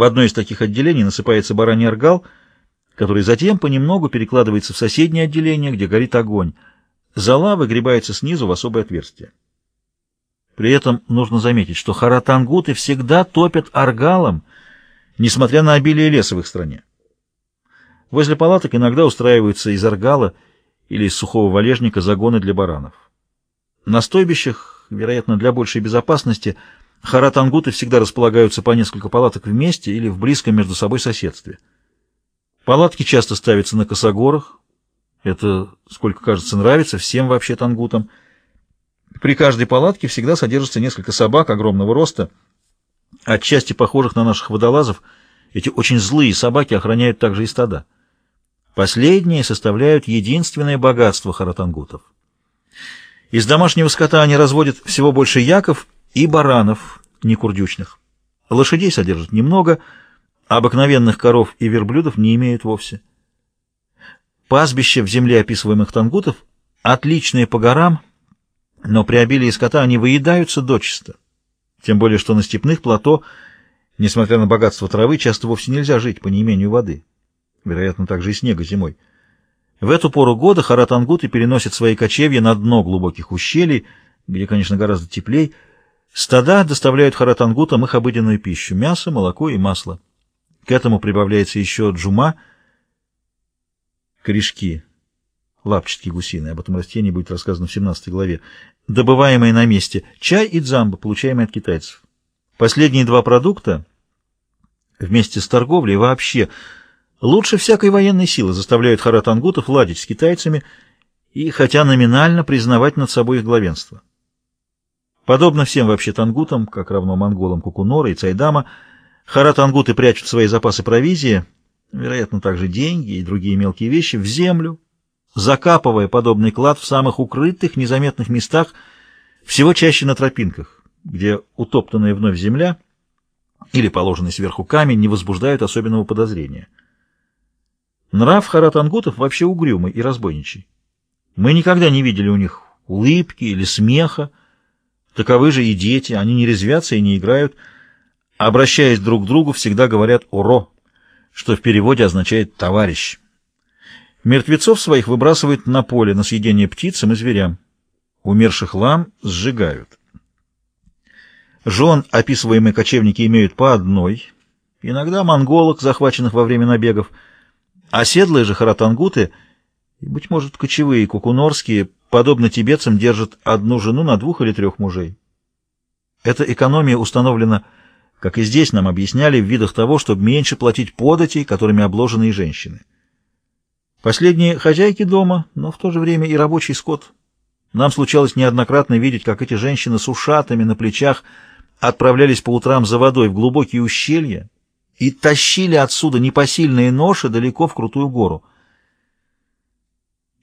В одно из таких отделений насыпается бараний аргал, который затем понемногу перекладывается в соседнее отделение, где горит огонь. Зола выгребается снизу в особое отверстие. При этом нужно заметить, что харатангуты всегда топят аргалом, несмотря на обилие леса в их стране. Возле палаток иногда устраиваются из аргала или из сухого валежника загоны для баранов. На стойбищах, вероятно, для большей безопасности, харатангуты всегда располагаются по несколько палаток вместе или в близком между собой соседстве. Палатки часто ставятся на косогорах. Это, сколько кажется, нравится всем вообще тангутам. При каждой палатке всегда содержится несколько собак огромного роста, отчасти похожих на наших водолазов. Эти очень злые собаки охраняют также и стада. Последние составляют единственное богатство харатангутов. Из домашнего скота они разводят всего больше яков и баранов, некурдючных. Лошадей содержат немного, а обыкновенных коров и верблюдов не имеют вовсе. Пастбища в земле описываемых тангутов отличные по горам, но при обилии скота они выедаются дочисто. Тем более, что на степных плато, несмотря на богатство травы, часто вовсе нельзя жить по неимению воды вероятно, также и снега зимой. В эту пору года харатангуты переносят свои кочевья на дно глубоких ущелий, где, конечно, гораздо теплей. Стада доставляют харатангутам их обыденную пищу — мясо, молоко и масло. К этому прибавляется еще джума, корешки, лапчатки гусиные, об этом растении будет рассказано в 17 главе, добываемые на месте, чай и дзамба, получаемые от китайцев. Последние два продукта вместе с торговлей вообще – Лучше всякой военной силы заставляют харатангутов ладить с китайцами и, хотя номинально, признавать над собой их главенство. Подобно всем вообще тангутам, как равно монголам Кукунора и Цайдама, харатангуты прячут свои запасы провизии, вероятно, также деньги и другие мелкие вещи, в землю, закапывая подобный клад в самых укрытых, незаметных местах, всего чаще на тропинках, где утоптанная вновь земля или положенный сверху камень не возбуждают особенного подозрения. Нрав харатангутов вообще угрюмый и разбойничий. Мы никогда не видели у них улыбки или смеха. Таковы же и дети, они не резвятся и не играют. Обращаясь друг к другу, всегда говорят «уро», что в переводе означает «товарищ». Мертвецов своих выбрасывают на поле на съедение птицам и зверям. Умерших лам сжигают. Жен описываемые кочевники имеют по одной, иногда монголок, захваченных во время набегов, Оседлые же харатангуты, и, быть может, кочевые кукунорские, подобно тибетцам, держат одну жену на двух или трех мужей. Эта экономия установлена, как и здесь нам объясняли, в видах того, чтобы меньше платить податей, которыми обложены и женщины. Последние хозяйки дома, но в то же время и рабочий скот. Нам случалось неоднократно видеть, как эти женщины с ушатами на плечах отправлялись по утрам за водой в глубокие ущелья, и тащили отсюда непосильные ноши далеко в крутую гору.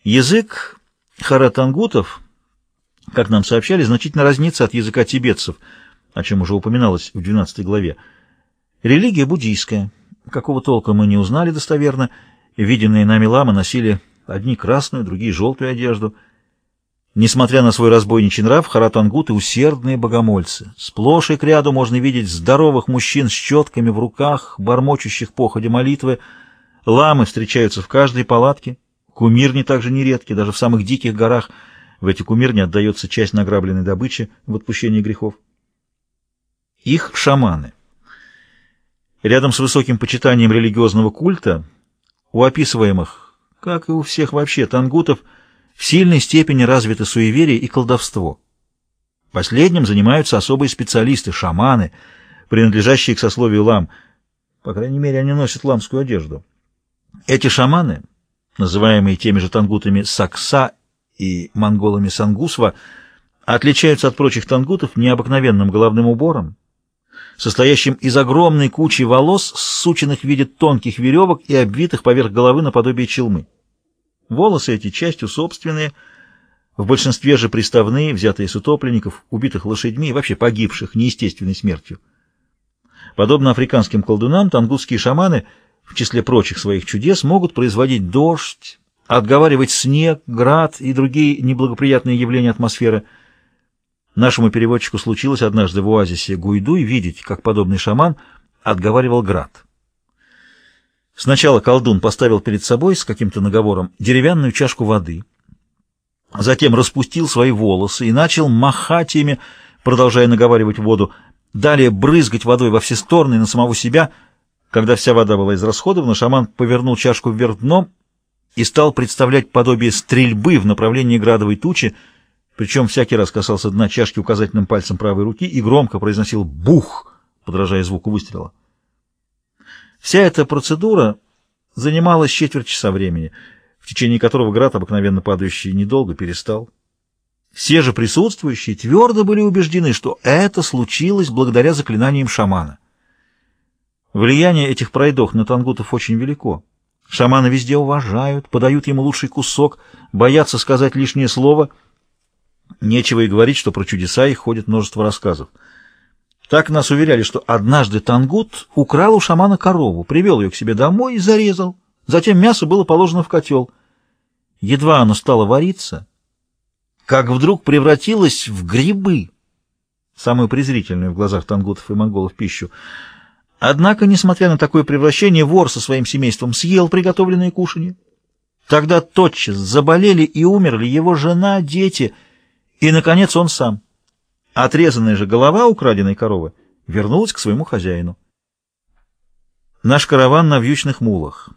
Язык харатангутов, как нам сообщали, значительно разнится от языка тибетцев, о чем уже упоминалось в 12 главе. Религия буддийская. Какого толка мы не узнали достоверно. Виденные нами ламы носили одни красную, другие желтую одежду — Несмотря на свой разбойничий нрав, харатангуты — усердные богомольцы. Сплошь и к ряду можно видеть здоровых мужчин с четками в руках, бормочущих походе молитвы. Ламы встречаются в каждой палатке. Кумирни также нередки, даже в самых диких горах. В эти кумирни отдается часть награбленной добычи в отпущении грехов. Их шаманы. Рядом с высоким почитанием религиозного культа у описываемых, как и у всех вообще тангутов, в сильной степени развито суеверие и колдовство. Последним занимаются особые специалисты, шаманы, принадлежащие к сословию лам. По крайней мере, они носят ламскую одежду. Эти шаманы, называемые теми же тангутами Сакса и монголами Сангусва, отличаются от прочих тангутов необыкновенным головным убором, состоящим из огромной кучи волос, сученных в виде тонких веревок и обвитых поверх головы наподобие челмы. Волосы эти частью собственные, в большинстве же приставные, взятые с утопленников, убитых лошадьми и вообще погибших неестественной смертью. Подобно африканским колдунам, тангутские шаманы, в числе прочих своих чудес, могут производить дождь, отговаривать снег, град и другие неблагоприятные явления атмосферы. Нашему переводчику случилось однажды в оазисе Гуйдуй видеть, как подобный шаман отговаривал град. Сначала колдун поставил перед собой с каким-то наговором деревянную чашку воды, затем распустил свои волосы и начал махать ими, продолжая наговаривать воду, далее брызгать водой во все стороны на самого себя. Когда вся вода была израсходована, шаман повернул чашку вверх дном и стал представлять подобие стрельбы в направлении градовой тучи, причем всякий раз касался дна чашки указательным пальцем правой руки и громко произносил «бух», подражая звуку выстрела. Вся эта процедура занимала четверть часа времени, в течение которого град, обыкновенно падающий, недолго перестал. Все же присутствующие твердо были убеждены, что это случилось благодаря заклинаниям шамана. Влияние этих пройдох на тангутов очень велико. Шамана везде уважают, подают ему лучший кусок, боятся сказать лишнее слово. Нечего и говорить, что про чудеса их ходит множество рассказов. Так нас уверяли, что однажды Тангут украл у шамана корову, привел ее к себе домой и зарезал. Затем мясо было положено в котел. Едва оно стало вариться, как вдруг превратилось в грибы, самую презрительную в глазах тангутов и монголов пищу. Однако, несмотря на такое превращение, вор со своим семейством съел приготовленные кушанье. Тогда тотчас заболели и умерли его жена, дети и, наконец, он сам. Отрезанная же голова украденной коровы вернулась к своему хозяину. Наш караван на вьючных мулах.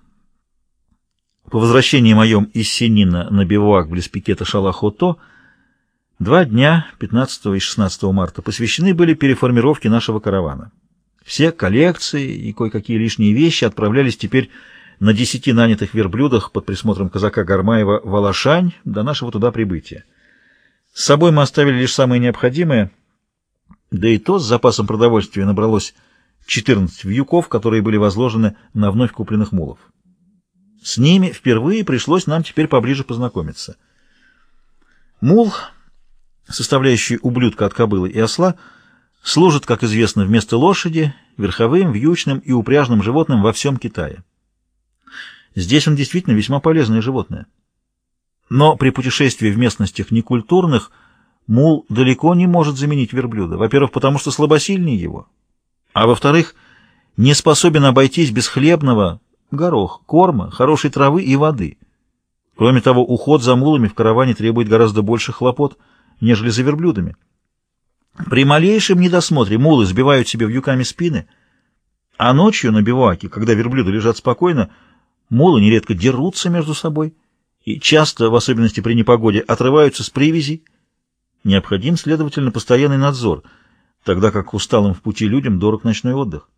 По возвращении моем из Синина на бивуак близ пикета Шалахото два дня, 15 и 16 марта, посвящены были переформировке нашего каравана. Все коллекции и кое-какие лишние вещи отправлялись теперь на десяти нанятых верблюдах под присмотром казака Гармаева в Алашань до нашего туда прибытия. С собой мы оставили лишь самое необходимое, да и то с запасом продовольствия набралось 14 вьюков, которые были возложены на вновь купленных мулов. С ними впервые пришлось нам теперь поближе познакомиться. Мул, составляющий ублюдка от кобылы и осла, служит, как известно, вместо лошади, верховым, вьючным и упряжным животным во всем Китае. Здесь он действительно весьма полезное животное. Но при путешествии в местностях некультурных мул далеко не может заменить верблюда. Во-первых, потому что слабосильнее его. А во-вторых, не способен обойтись без хлебного, горох, корма, хорошей травы и воды. Кроме того, уход за мулами в караване требует гораздо больше хлопот, нежели за верблюдами. При малейшем недосмотре мулы сбивают себе вьюками спины, а ночью на биваке, когда верблюды лежат спокойно, мулы нередко дерутся между собой и часто, в особенности при непогоде, отрываются с привязей. Необходим, следовательно, постоянный надзор, тогда как усталым в пути людям дорог ночной отдых.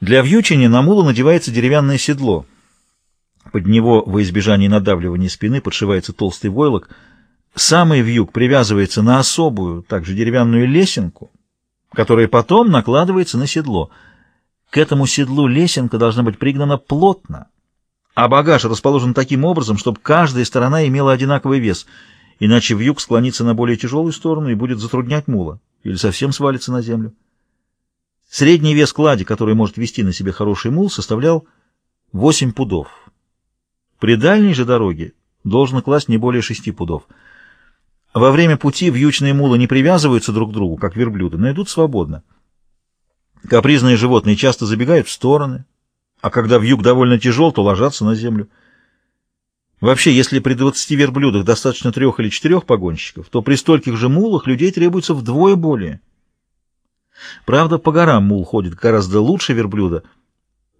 Для вьючения на мулу надевается деревянное седло. Под него во избежание надавливания спины подшивается толстый войлок. Самый вьюг привязывается на особую, также деревянную лесенку, которая потом накладывается на седло. К этому седлу лесенка должна быть пригнана плотно, а багаж расположен таким образом, чтобы каждая сторона имела одинаковый вес, иначе вьюг склонится на более тяжелую сторону и будет затруднять мула, или совсем свалится на землю. Средний вес клади, который может вести на себе хороший мул, составлял 8 пудов. При дальней же дороге должен класть не более 6 пудов. Во время пути вьючные мулы не привязываются друг к другу, как верблюды, но идут свободно. Капризные животные часто забегают в стороны, а когда вьюг довольно тяжел, то ложатся на землю. Вообще, если при 20 верблюдах достаточно трех или четырех погонщиков, то при стольких же мулах людей требуется вдвое более. Правда, по горам мул ходит гораздо лучше верблюда,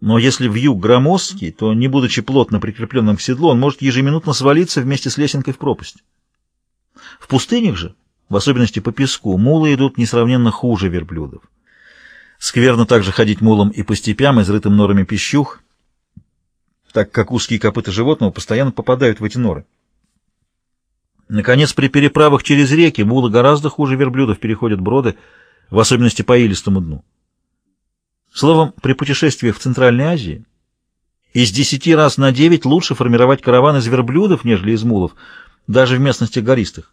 но если вьюг громоздкий, то, не будучи плотно прикрепленным к седлу, он может ежеминутно свалиться вместе с лесенкой в пропасть. В пустынях же, в особенности по песку, мулы идут несравненно хуже верблюдов. Скверно также ходить мулом и по степям, изрытым норами пищух, так как узкие копыта животного постоянно попадают в эти норы. Наконец, при переправах через реки мулы гораздо хуже верблюдов переходят броды, в особенности по илистому дну. Словом, при путешествиях в Центральной Азии из десяти раз на девять лучше формировать караван из верблюдов, нежели из мулов, даже в местностях гористых.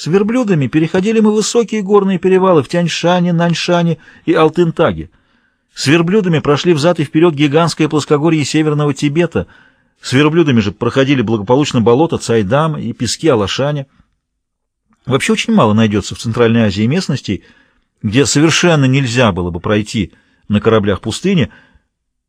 С верблюдами переходили мы высокие горные перевалы в Тяньшане, Наньшане и Алтынтаге. С верблюдами прошли взад и вперед гигантское плоскогорье Северного Тибета. С верблюдами же проходили благополучно болото Цайдам и пески Алашаня. Вообще очень мало найдется в Центральной Азии местностей, где совершенно нельзя было бы пройти на кораблях пустыни —